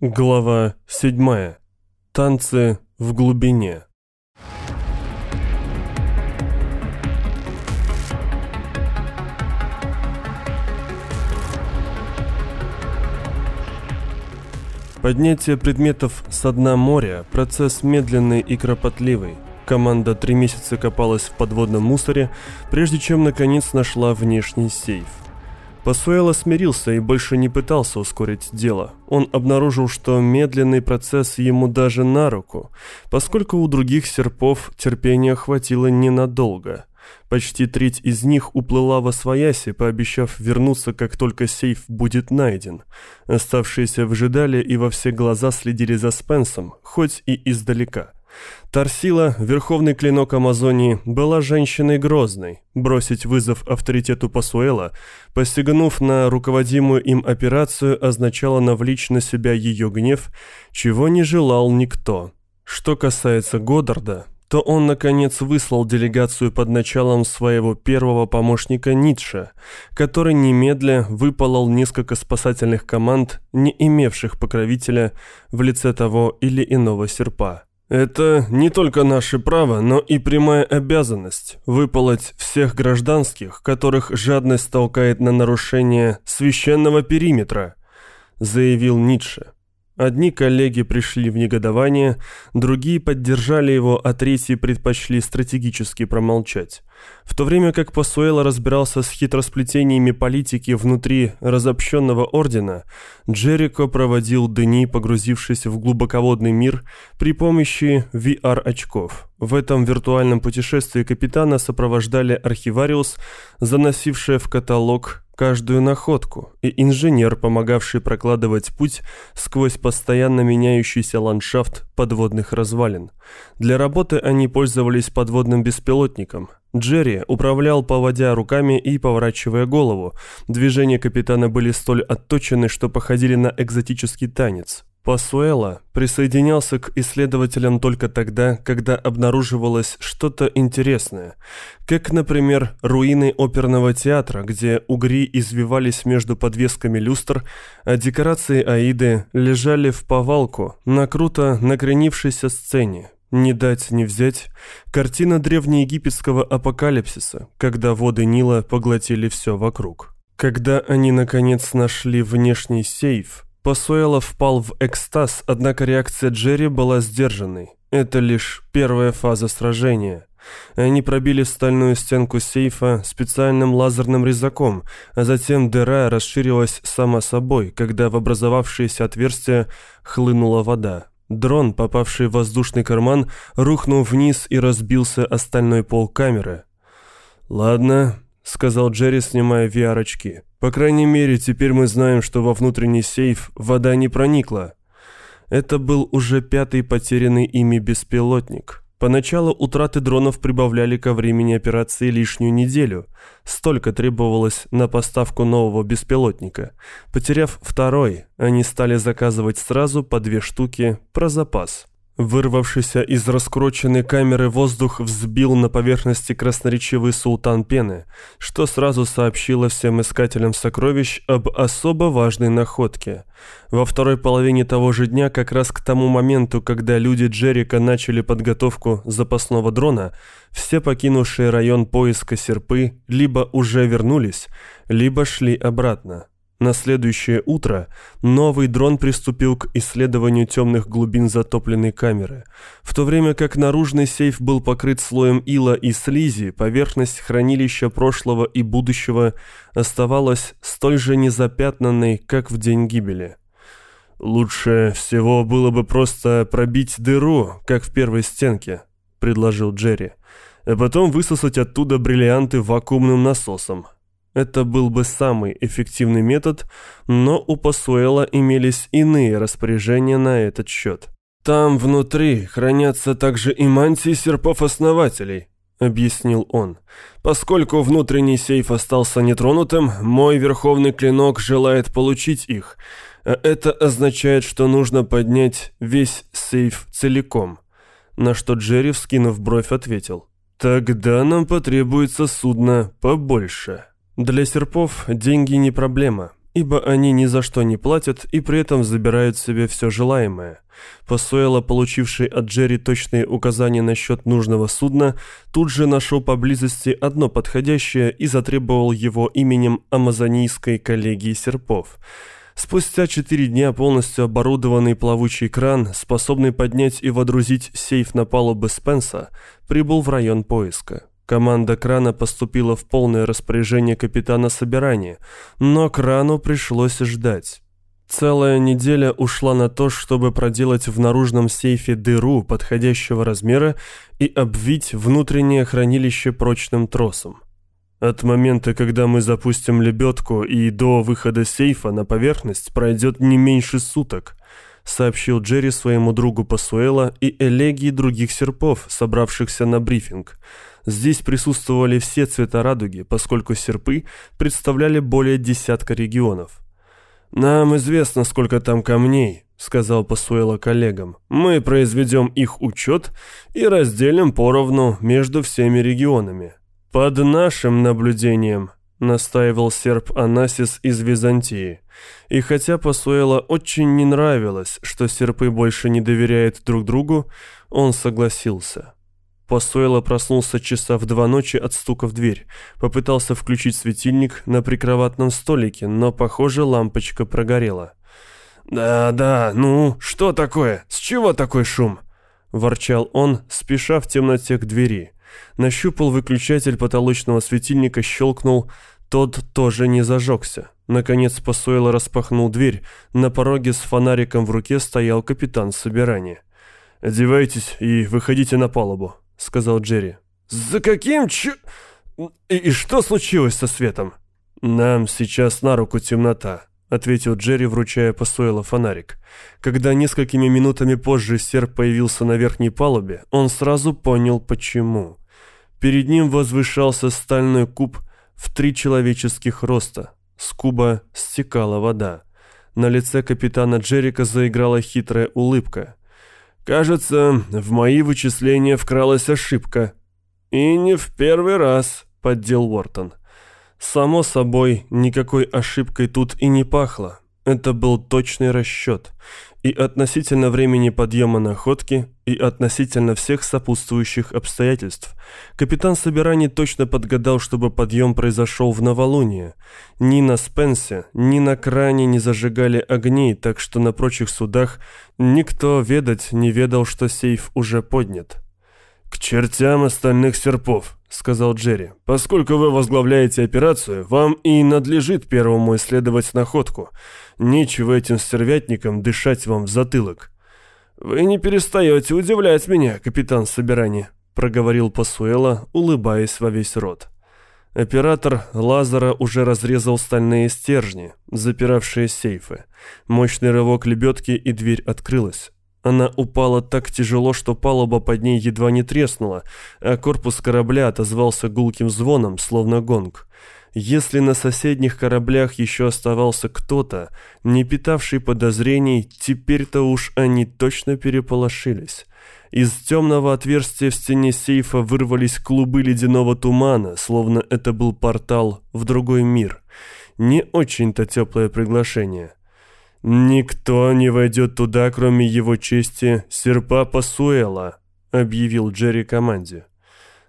Глава 7. Танцы в глубине. Поднятие предметов с дна моря – процесс медленный и кропотливый. Команда три месяца копалась в подводном мусоре, прежде чем наконец нашла внешний сейф. Пасуэло смирился и больше не пытался ускорить дело. Он обнаружил, что медленный процесс ему даже на руку, поскольку у других серпов терпения хватило ненадолго. Почти треть из них уплыла во свояси, пообещав вернуться, как только сейф будет найден. Оставшиеся выжидали и во все глаза следили за Спенсом, хоть и издалека. Тарсила, верховный клинок Амазонии, была женщиной грозной. Бросить вызов авторитету Пасуэла, постигнув на руководимую им операцию, означало навлечь на себя ее гнев, чего не желал никто. Что касается Годдарда, то он, наконец, выслал делегацию под началом своего первого помощника Ницше, который немедля выпалол несколько спасательных команд, не имевших покровителя в лице того или иного серпа. Это не только наше право, но и прямая обязанность выполоть всех гражданских, которых жадность толкает на нарушение священного периметра, заявил Ницше. Одни коллеги пришли в негодование, другие поддержали его, а третьи предпочли стратегически промолчать. В то время как Пасуэло разбирался с хитросплетениями политики внутри разобщенного ордена, Джерико проводил дни, погрузившись в глубоководный мир при помощи VR-очков. В этом виртуальном путешествии капитана сопровождали архивариус, заносившая в каталог каждую находку, и инженер, помогавший прокладывать путь сквозь постоянно меняющийся ландшафт подводных развалин. Для работы они пользовались подводным беспилотником – Джерри управлял, поводя руками и поворачивая голову. Движения капитана были столь отточены, что походили на экзотический танец. Пасуэла присоединялся к исследователям только тогда, когда обнаруживалось что-то интересное, как, например, руины оперного театра, где угри извивались между подвесками люстр, а декорации Аиды лежали в повалку на круто накренившейся сцене, не дать не взять. Картина древнеегипетского апокалипсиса, когда воды Нила поглотили все вокруг. Когда они, наконец, нашли внешний сейф, Посуэло впал в экстаз, однако реакция Джерри была сдержанной. Это лишь первая фаза сражения. Они пробили стальную стенку сейфа специальным лазерным резаком, а затем дыра расширилась сама собой, когда в образовавшееся отверстие хлынула вода. Дрон, попавший в воздушный карман, рухнул вниз и разбился о стальной пол камеры. «Ладно», — сказал Джерри, снимая VR-очки. «По крайней мере, теперь мы знаем, что во внутренний сейф вода не проникла». Это был уже пятый потерянный ими беспилотник. Поначалу утраты дронов прибавляли ко времени операции лишнюю неделю. Столько требовалось на поставку нового беспилотника. Потеряв второй, они стали заказывать сразу по две штуки про запас. Вырвавшийся из раскрученной камеры воздух взбил на поверхности красноречивый султан пены, что сразу сообщило всем искателям сокровищ об особо важной находке. Во второй половине того же дня, как раз к тому моменту, когда люди Джерика начали подготовку запасного дрона, все покинувшие район поиска серпы либо уже вернулись, либо шли обратно. На следующее утро новый дрон приступил к исследованию темных глубин затопленной камеры. В то время как наружный сейф был покрыт слоем ила и слизи, поверхность хранилища прошлого и будущего оставалась столь же незапятнанной, как в день гибели. «Лучше всего было бы просто пробить дыру, как в первой стенке», — предложил Джерри, «а потом высосать оттуда бриллианты вакуумным насосом. Это был бы самый эффективный метод, но у Пасуэла имелись иные распоряжения на этот счет. «Там внутри хранятся также и мантии серпов-основателей», — объяснил он. «Поскольку внутренний сейф остался нетронутым, мой верховный клинок желает получить их. А это означает, что нужно поднять весь сейф целиком». На что Джерри, вскинув бровь, ответил. «Тогда нам потребуется судно побольше». Для серпов деньги не проблема. ибо они ни за что не платят и при этом забирают себе все желаемое. Посуэло, получивший от Джерри точные указания насчет нужного судна, тут же нашел поблизости одно подходящее и затребовал его именем Амазонийской коллегии серпов. Спустя четыре дня полностью оборудованный плавучий кран, способный поднять и водрузить сейф на палубы Спенса, прибыл в район поиска. Команда крана поступила в полное распоряжение капитана собирания, но крану пришлось ждать. Целая неделя ушла на то, чтобы проделать в наружном сейфе дыру подходящего размера и обвить внутреннее хранилище прочным тросом. От момента, когда мы запустим лебедку и до выхода сейфа на поверхность пройдет не меньше суток, сообщил Джерри своему другу Пасуэла и элегии других серпов, собравшихся на брифинг – Здесь присутствовали все цвета радуги, поскольку серпы представляли более десятка регионов. «Нам известно, сколько там камней», — сказал Пасуэло коллегам. «Мы произведем их учет и разделим поровну между всеми регионами». «Под нашим наблюдением», — настаивал серп Анасис из Византии. И хотя Пасуэло очень не нравилось, что серпы больше не доверяют друг другу, он согласился. Посуэло проснулся часа в два ночи от стука в дверь. Попытался включить светильник на прикроватном столике, но, похоже, лампочка прогорела. «Да, да, ну, что такое? С чего такой шум?» Ворчал он, спеша в темноте к двери. Нащупал выключатель потолочного светильника, щелкнул. Тот тоже не зажегся. Наконец Посуэло распахнул дверь. На пороге с фонариком в руке стоял капитан собирания. «Одевайтесь и выходите на палубу», — сказал Джерри. «За каким ч... И, и что случилось со светом?» «Нам сейчас на руку темнота», — ответил Джерри, вручая Пасуэлу фонарик. Когда несколькими минутами позже серп появился на верхней палубе, он сразу понял, почему. Перед ним возвышался стальной куб в три человеческих роста. С куба стекала вода. На лице капитана Джерика заиграла хитрая улыбка. Кажется, в мои вычисления вкралась ошибка. И не в первый раз, поддел Уортон. Само собой, никакой ошибкой тут и не пахло. Это был точный расчет. И относительно времени подъема находки, и относительно всех сопутствующих обстоятельств. Капитан Собирани точно подгадал, чтобы подъем произошел в новолуние. Ни на Спенсе, ни на кране не зажигали огней, так что на прочих судах никто ведать не ведал, что сейф уже поднят. «К чертям остальных серпов», — сказал Джерри. «Поскольку вы возглавляете операцию, вам и надлежит первому исследовать находку. Нечего этим стервятникам дышать вам в затылок». «Вы не перестаете удивлять меня, капитан Собирани», — проговорил Пасуэла, улыбаясь во весь рот. Оператор Лазара уже разрезал стальные стержни, запиравшие сейфы. Мощный рывок лебедки, и дверь открылась. Она упала так тяжело, что палуба под ней едва не треснула, а корпус корабля отозвался гулким звоном, словно гонг. Если на соседних кораблях еще оставался кто-то, не питавший подозрений, теперь-то уж они точно переполошились. Из темного отверстия в стене сейфа вырвались клубы ледяного тумана, словно это был портал в другой мир. Не очень-то теплое приглашение. «Никто не войдет туда, кроме его чести, серпа Пасуэла», — объявил Джерри команде.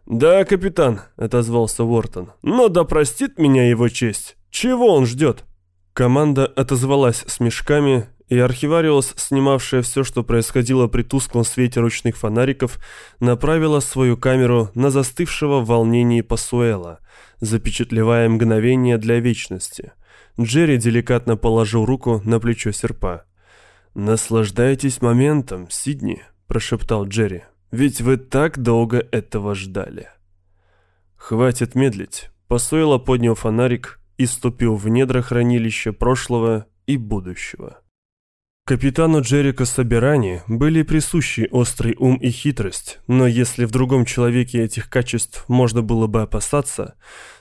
«Да, капитан», — отозвался Уортон, — «но да простит меня его честь. Чего он ждет?» Команда отозвалась с мешками, и архивариус, снимавшая все, что происходило при тусклом свете ручных фонариков, направила свою камеру на застывшего в волнении Пасуэла, запечатлевая мгновение для вечности — Джерри деликатно положил руку на плечо серпа. «Наслаждайтесь моментом, Сидни», – прошептал Джерри. «Ведь вы так долго этого ждали». «Хватит медлить». Посойло поднял фонарик и ступил в недра хранилища прошлого и будущего. Капитану Джерика Собирани были присущи острый ум и хитрость, но если в другом человеке этих качеств можно было бы опасаться,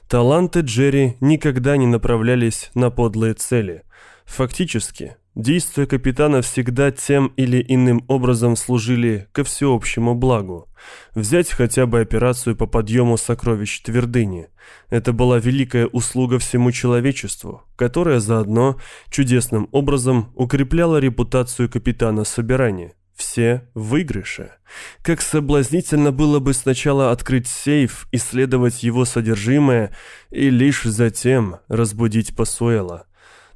Таланты Джерри никогда не направлялись на подлые цели. Фактически, Действия капитана всегда тем или иным образом служили ко всеобщему благу. Взять хотя бы операцию по подъему сокровищ твердыни. Это была великая услуга всему человечеству, которая заодно чудесным образом укрепляла репутацию капитана собирания. Все выигрыши. Как соблазнительно было бы сначала открыть сейф, исследовать его содержимое и лишь затем разбудить Пасуэла.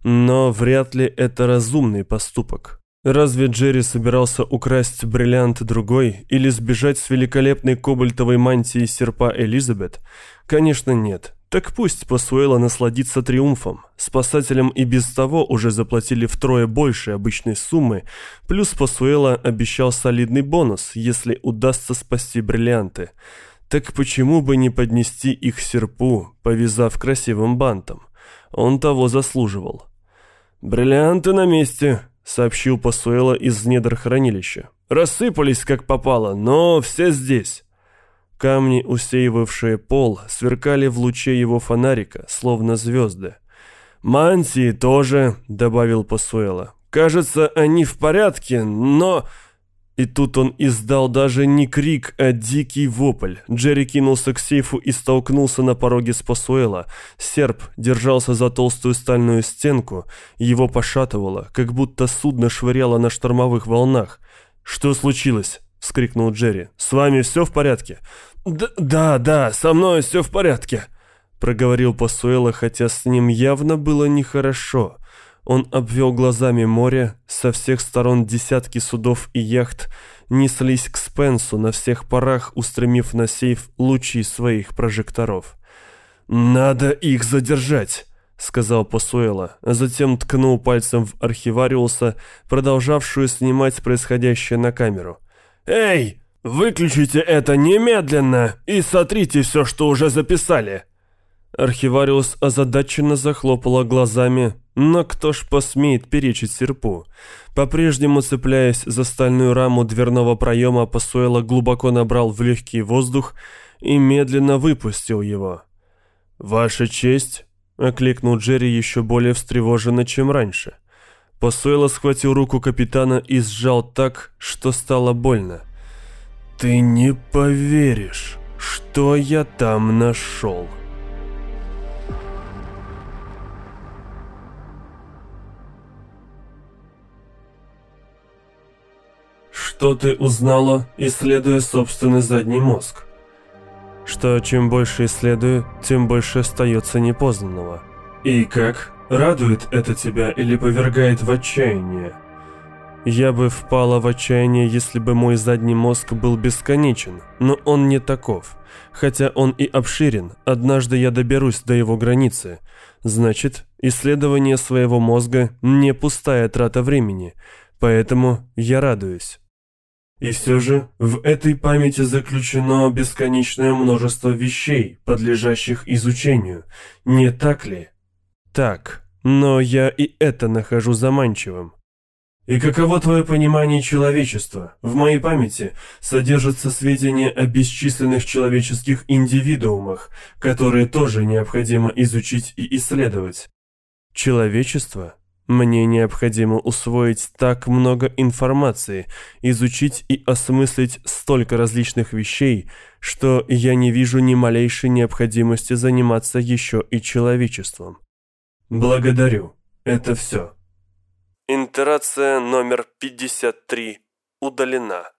Но вряд ли это разумный поступок. Разве Джерри собирался украсть бриллиант другой или сбежать с великолепной кобальтовой мантией серпа Элизабет? Конечно, нет. Так пусть Пасуэла насладится триумфом. Спасателям и без того уже заплатили втрое больше обычной суммы, плюс Пасуэла обещал солидный бонус, если удастся спасти бриллианты. Так почему бы не поднести их серпу, повязав красивым бантом? Он того заслуживал. «Бриллианты на месте», — сообщил Пасуэла из недр хранилища. «Рассыпались как попало, но все здесь». Камни, усеивавшие пол, сверкали в луче его фонарика, словно звезды. «Мантии тоже», — добавил Пасуэла. «Кажется, они в порядке, но...» И тут он издал даже не крик, а дикий вопль. Джерри кинулся к сейфу и столкнулся на пороге с Пасуэла. Серп держался за толстую стальную стенку. Его пошатывало, как будто судно швыряло на штормовых волнах. «Что случилось?» — вскрикнул Джерри. «С вами все в порядке?» «Да, да, да, со мной все в порядке», — проговорил Пасуэла, хотя с ним явно было нехорошо. Он обвел глазами море, со всех сторон десятки судов и яхт неслись к Спенсу на всех парах, устремив на сейф лучи своих прожекторов. «Надо их задержать!» — сказал Пасуэла, затем ткнул пальцем в архивариуса, продолжавшую снимать происходящее на камеру. «Эй, выключите это немедленно и сотрите все, что уже записали!» Архивариус озадаченно захлопала глазами, но кто ж посмеет перечить серпу? По-прежнему цепляясь за стальную раму дверного проема, Пасуэла глубоко набрал в легкий воздух и медленно выпустил его. «Ваша честь!» — окликнул Джерри еще более встревоженно, чем раньше. Пасуэла схватил руку капитана и сжал так, что стало больно. «Ты не поверишь, что я там нашел!» Что ты узнала, исследуя собственный задний мозг? Что чем больше исследую, тем больше остается непознанного. И как? Радует это тебя или повергает в отчаяние? Я бы впала в отчаяние, если бы мой задний мозг был бесконечен, но он не таков. Хотя он и обширен, однажды я доберусь до его границы. Значит, исследование своего мозга не пустая трата времени, поэтому я радуюсь. И все же в этой памяти заключено бесконечное множество вещей, подлежащих изучению. Не так ли? Так, но я и это нахожу заманчивым. И каково твое понимание человечества? В моей памяти содержатся сведения о бесчисленных человеческих индивидуумах, которые тоже необходимо изучить и исследовать. Человечество мне необходимо усвоить так много информации, изучить и осмыслить столько различных вещей, что я не вижу ни малейшей необходимости заниматься еще и человечеством. Благодарю. Это все. Интерация номер 53 удалена.